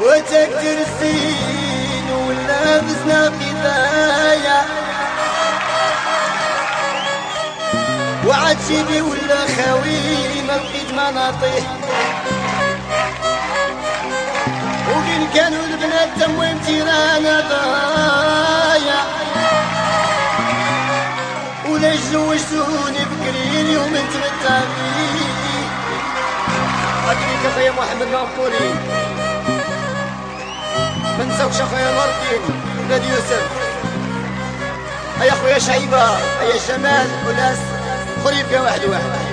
وتكتر السين ولا بزنا كفاية. وعد شيبي ولا خاوي ما بقيت ما نطيح وفين كانوا البنات تمويم تيرانا ضايع. ولا جوجتوني بكري اليوم انت متابعين أكريك أخويا محمد مغفوري ما نساوكش نور الدين ولاد يوسف هيا أخويا شعيبة هيا جمال وناس خريب يا واحد واحد.